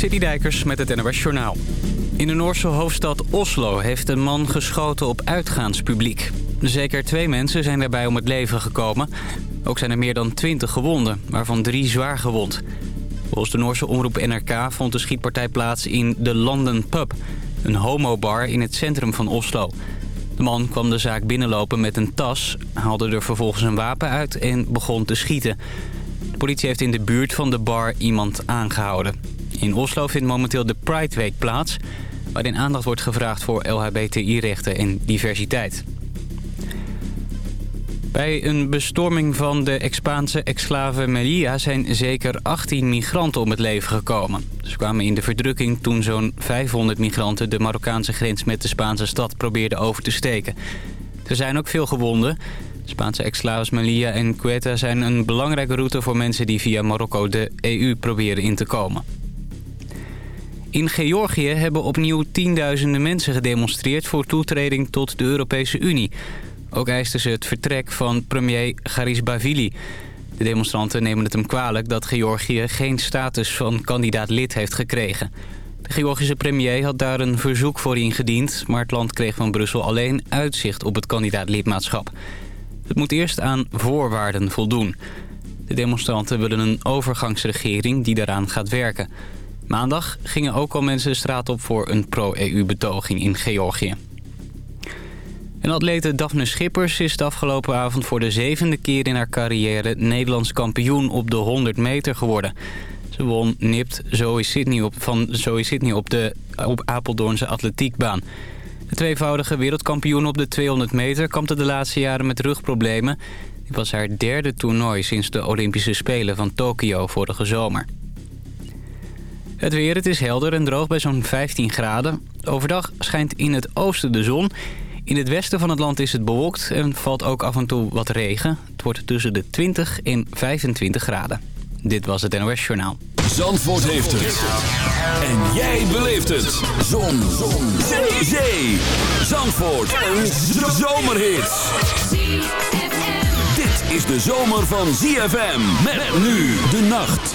Dijkers met het NOS Journaal. In de Noorse hoofdstad Oslo heeft een man geschoten op uitgaanspubliek. Zeker twee mensen zijn daarbij om het leven gekomen. Ook zijn er meer dan twintig gewonden, waarvan drie zwaar gewond. Volgens de Noorse omroep NRK vond de schietpartij plaats in de London Pub... een homobar in het centrum van Oslo. De man kwam de zaak binnenlopen met een tas, haalde er vervolgens een wapen uit en begon te schieten. De politie heeft in de buurt van de bar iemand aangehouden. In Oslo vindt momenteel de Pride Week plaats... waarin aandacht wordt gevraagd voor LHBTI-rechten en diversiteit. Bij een bestorming van de Spaanse exclave Melilla zijn zeker 18 migranten om het leven gekomen. Ze kwamen in de verdrukking toen zo'n 500 migranten de Marokkaanse grens met de Spaanse stad probeerden over te steken. Er zijn ook veel gewonden. Spaanse exclaves Melilla en Ceuta zijn een belangrijke route voor mensen die via Marokko de EU proberen in te komen. In Georgië hebben opnieuw tienduizenden mensen gedemonstreerd voor toetreding tot de Europese Unie. Ook eisten ze het vertrek van premier Garisbavili. De demonstranten nemen het hem kwalijk dat Georgië geen status van kandidaat lid heeft gekregen. De Georgische premier had daar een verzoek voor ingediend... maar het land kreeg van Brussel alleen uitzicht op het kandidaat lidmaatschap. Het moet eerst aan voorwaarden voldoen. De demonstranten willen een overgangsregering die daaraan gaat werken. Maandag gingen ook al mensen de straat op voor een pro-EU-betoging in Georgië. En atlete Daphne Schippers is de afgelopen avond voor de zevende keer in haar carrière Nederlands kampioen op de 100 meter geworden. Ze won nipt Zoe Sydney op, van Zoe Sydney op de op Apeldoornse atletiekbaan. De tweevoudige wereldkampioen op de 200 meter kampte de laatste jaren met rugproblemen. Dit was haar derde toernooi sinds de Olympische Spelen van Tokio vorige zomer. Het weer, het is helder en droog bij zo'n 15 graden. Overdag schijnt in het oosten de zon. In het westen van het land is het bewolkt en valt ook af en toe wat regen. Het wordt tussen de 20 en 25 graden. Dit was het NOS Journaal. Zandvoort heeft het. En jij beleeft het. Zon. zon. Zee. Zee. Zandvoort. Een zomerhit. Dit is de zomer van ZFM. Met nu de nacht.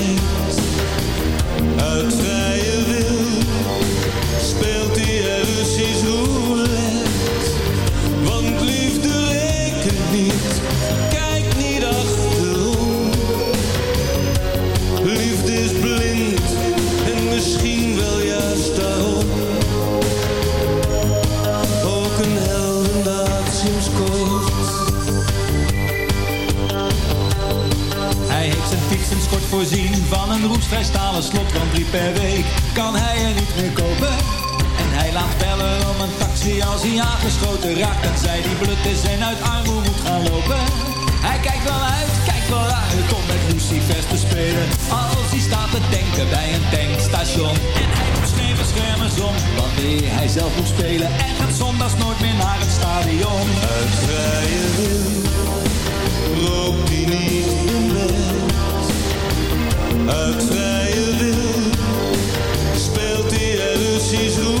uit vrije voorzien van een roestvrij stalen slot, want drie per week kan hij er niet meer kopen. En hij laat bellen om een taxi als hij aangeschoten raakt en zij die blut is en uit armoede moet gaan lopen. Hij kijkt wel uit, kijkt wel uit om met Lucifers te spelen. Als hij staat te denken bij een tankstation. En hij doet geen beschermers om wanneer hij zelf moet spelen. En gaat zondags nooit meer naar het stadion. Het vrije wil loopt hij niet in uit vrije wil. Speelt hij er Russisch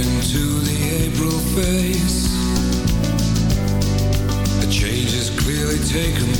into the April face. a change is clearly taken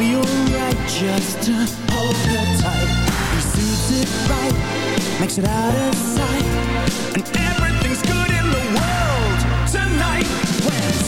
you're right, just hold her tight. He suits it right, makes it out of sight, and everything's good in the world tonight.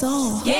Soul. Yeah.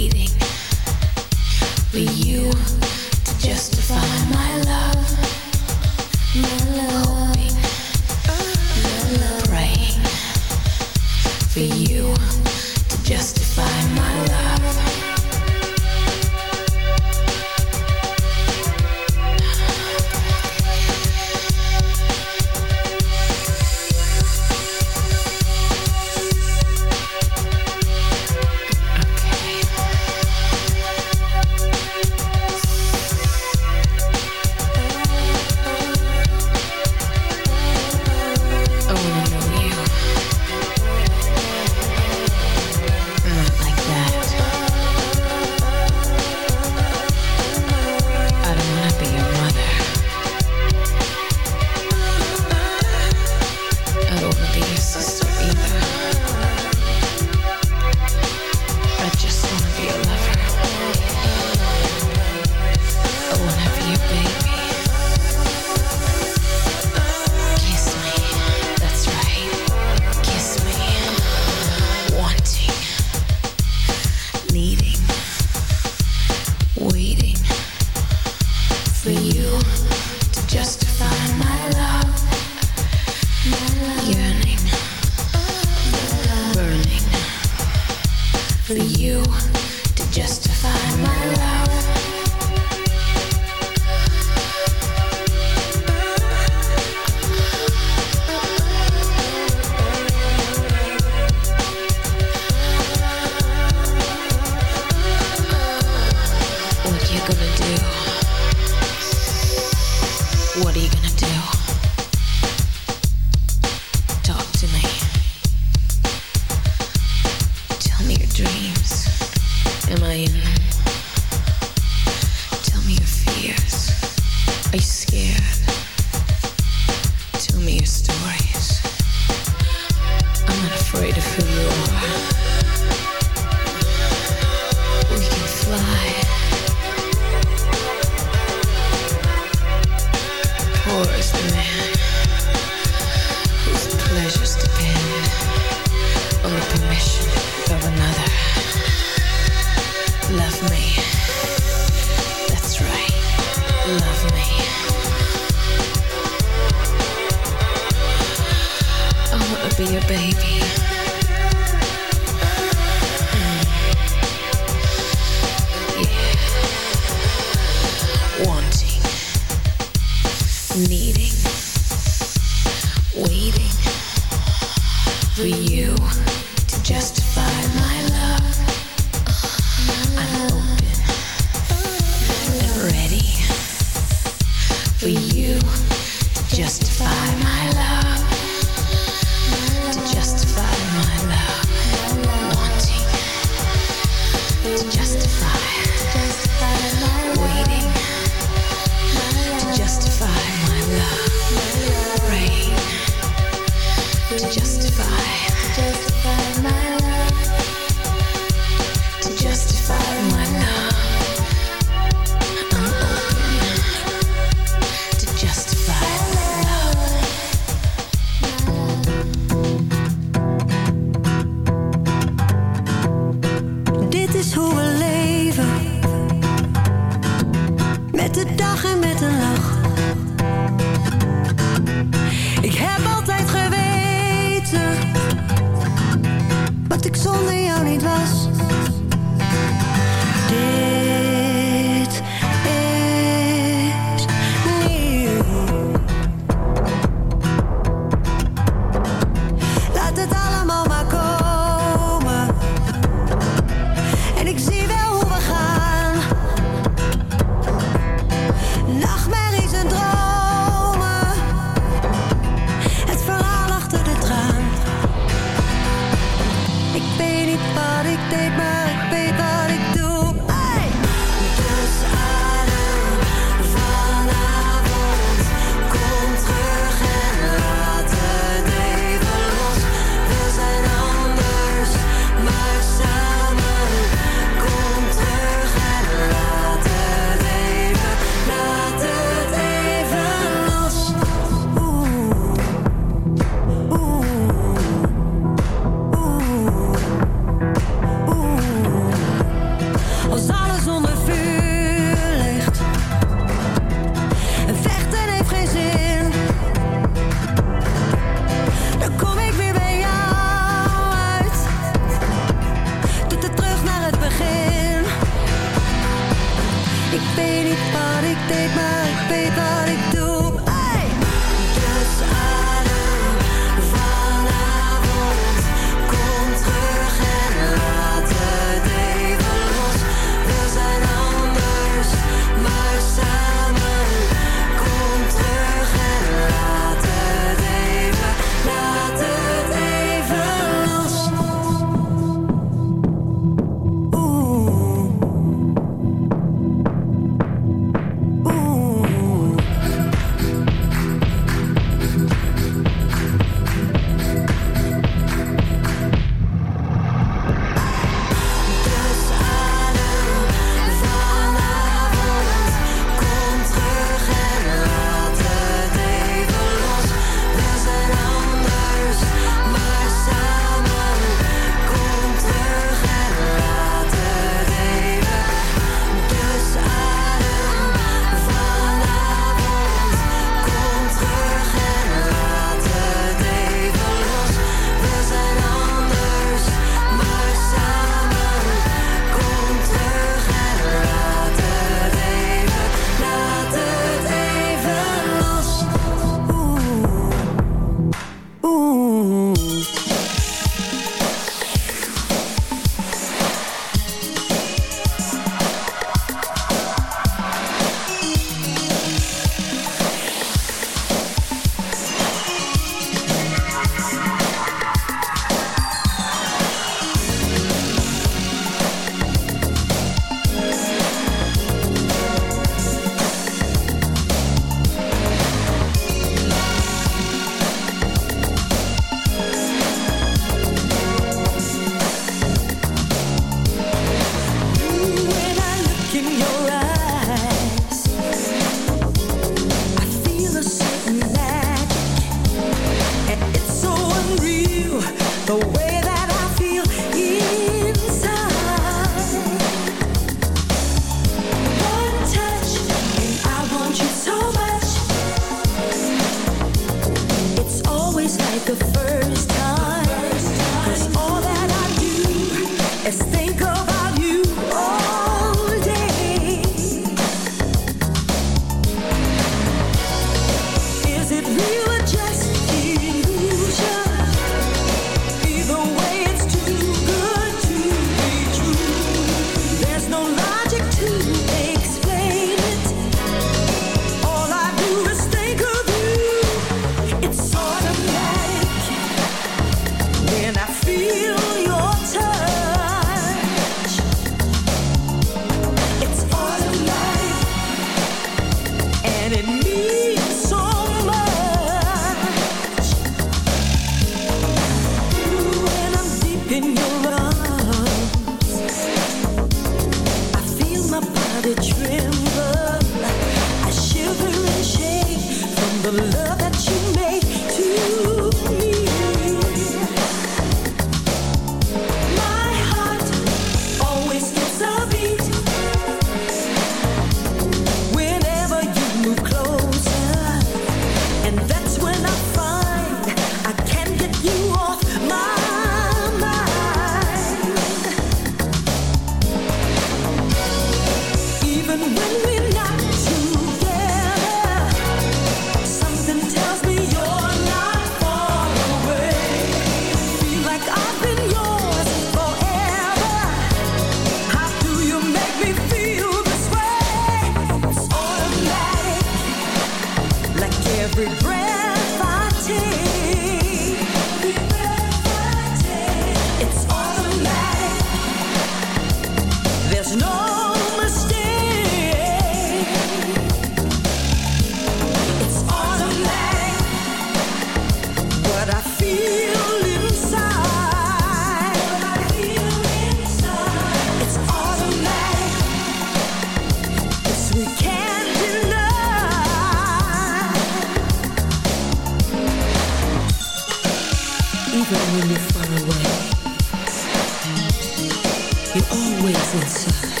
You're always inside.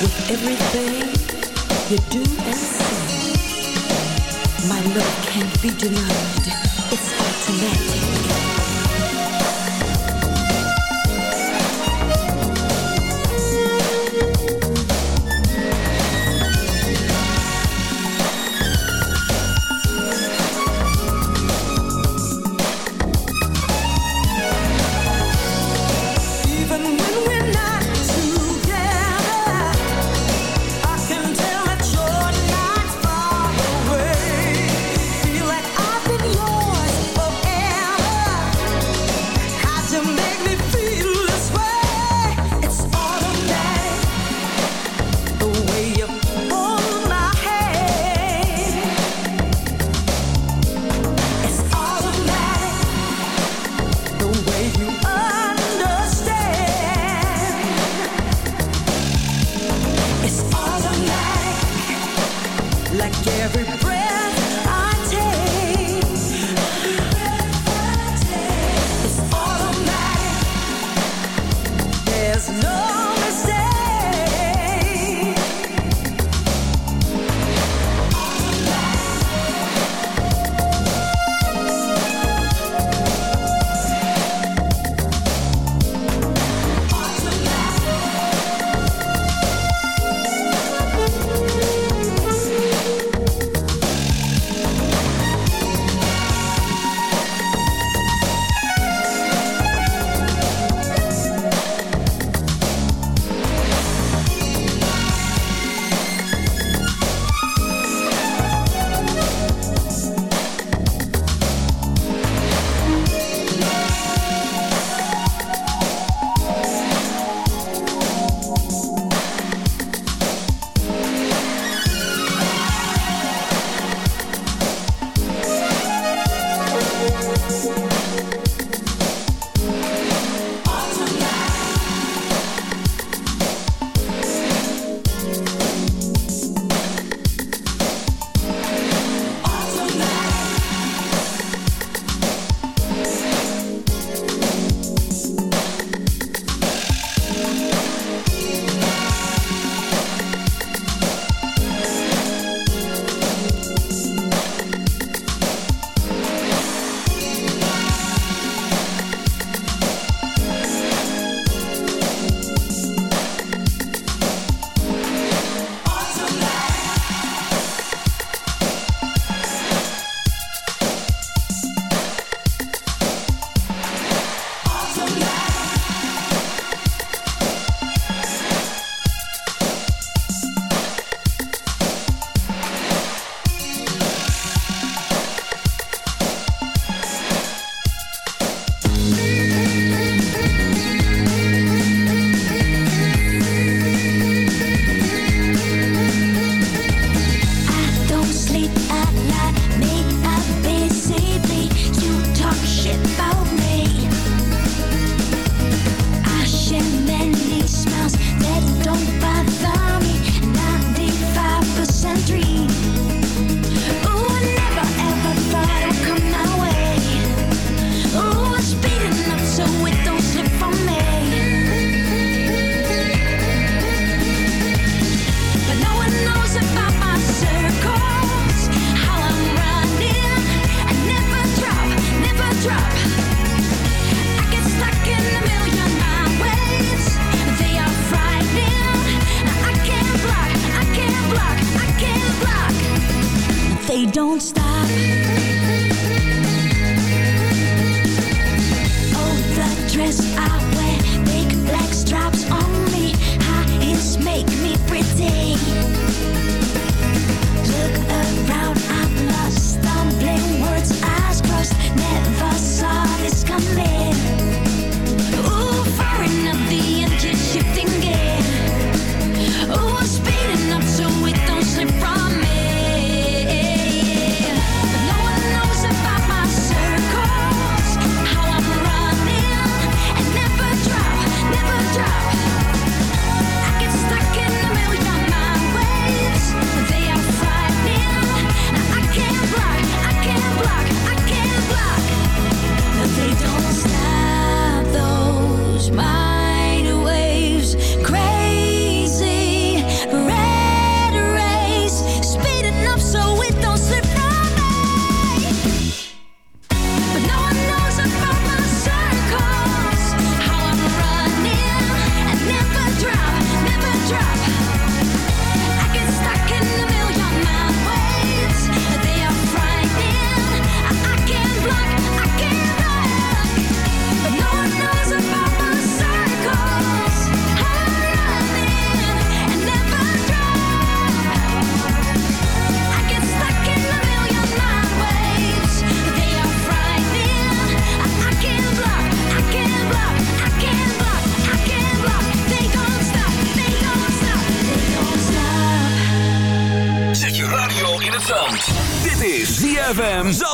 With everything you do and say, my love can't be denied.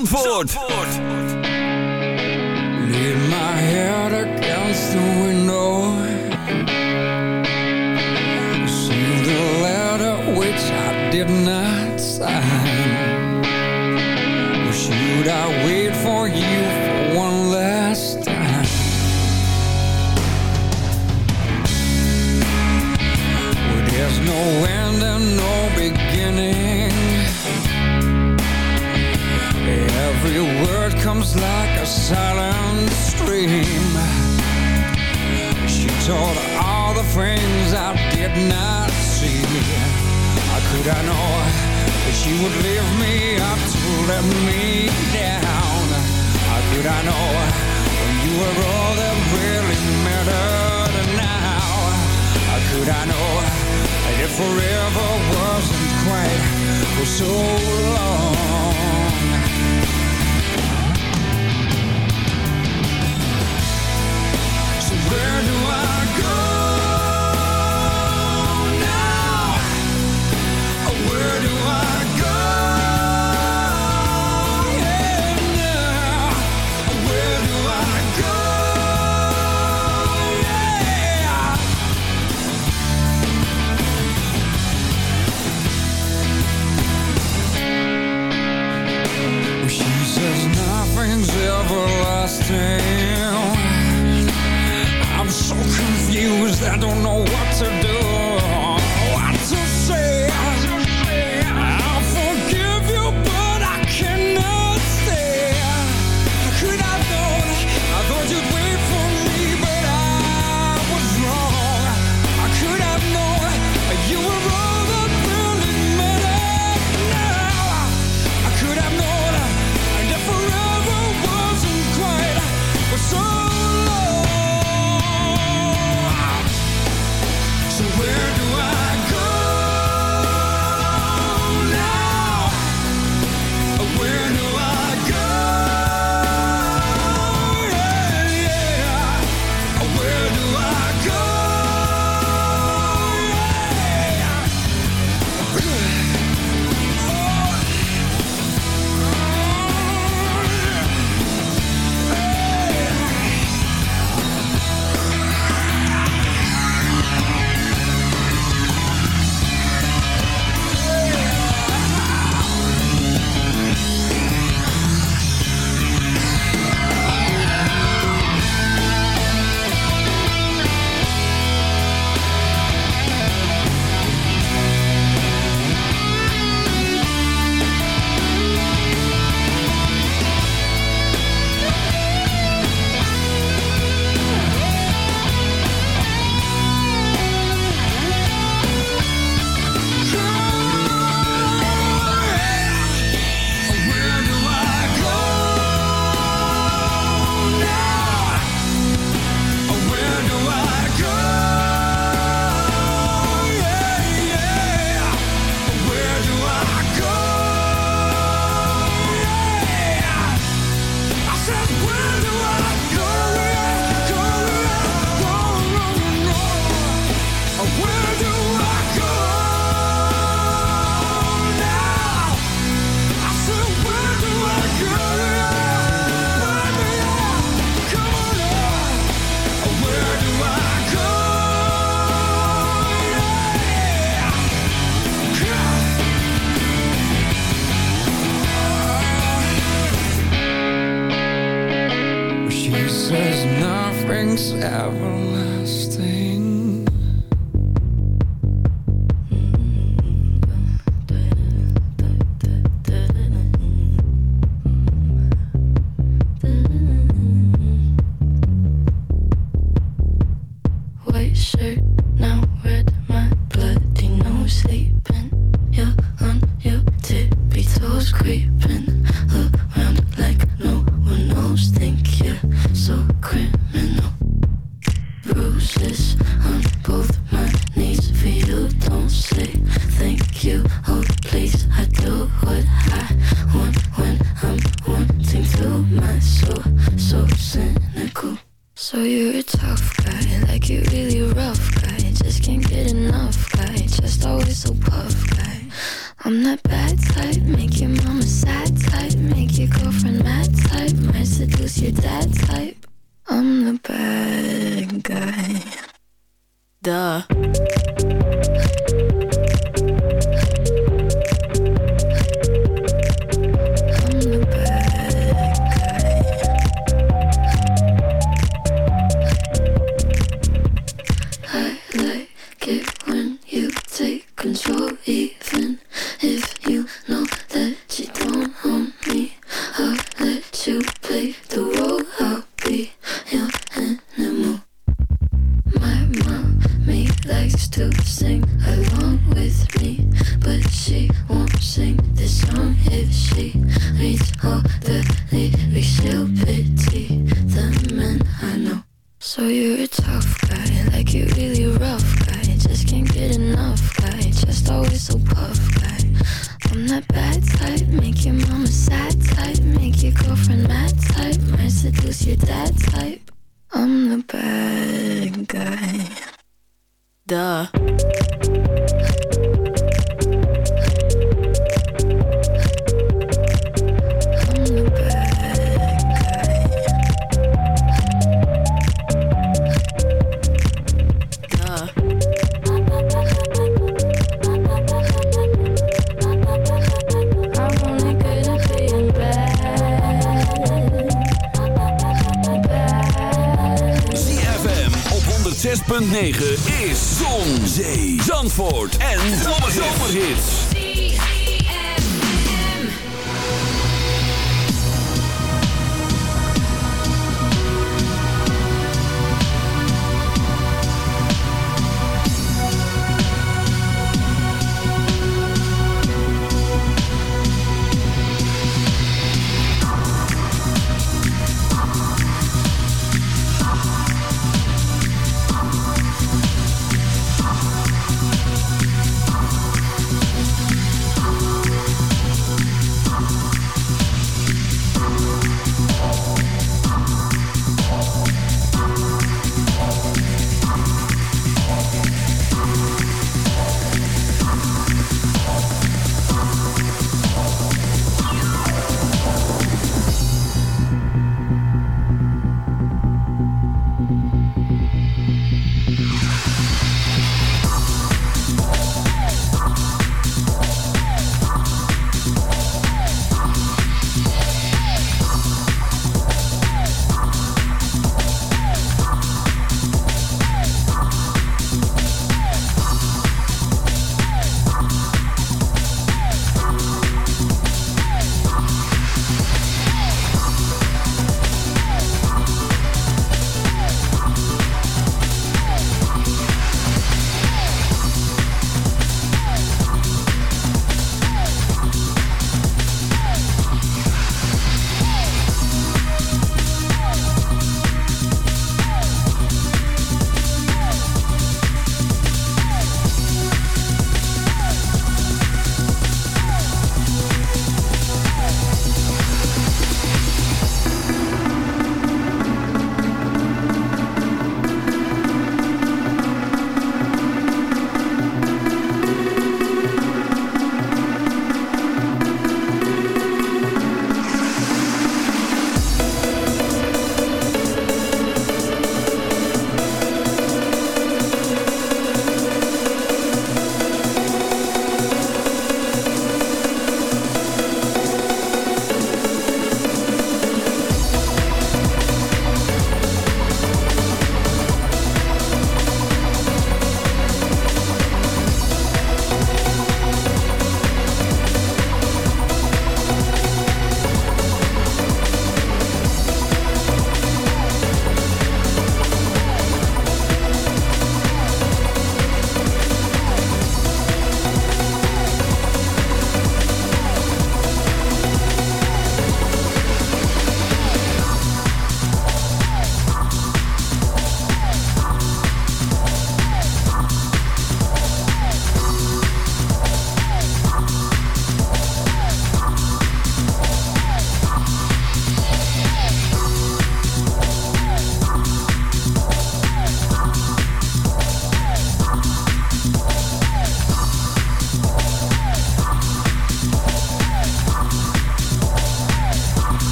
ZFM Zandvoort.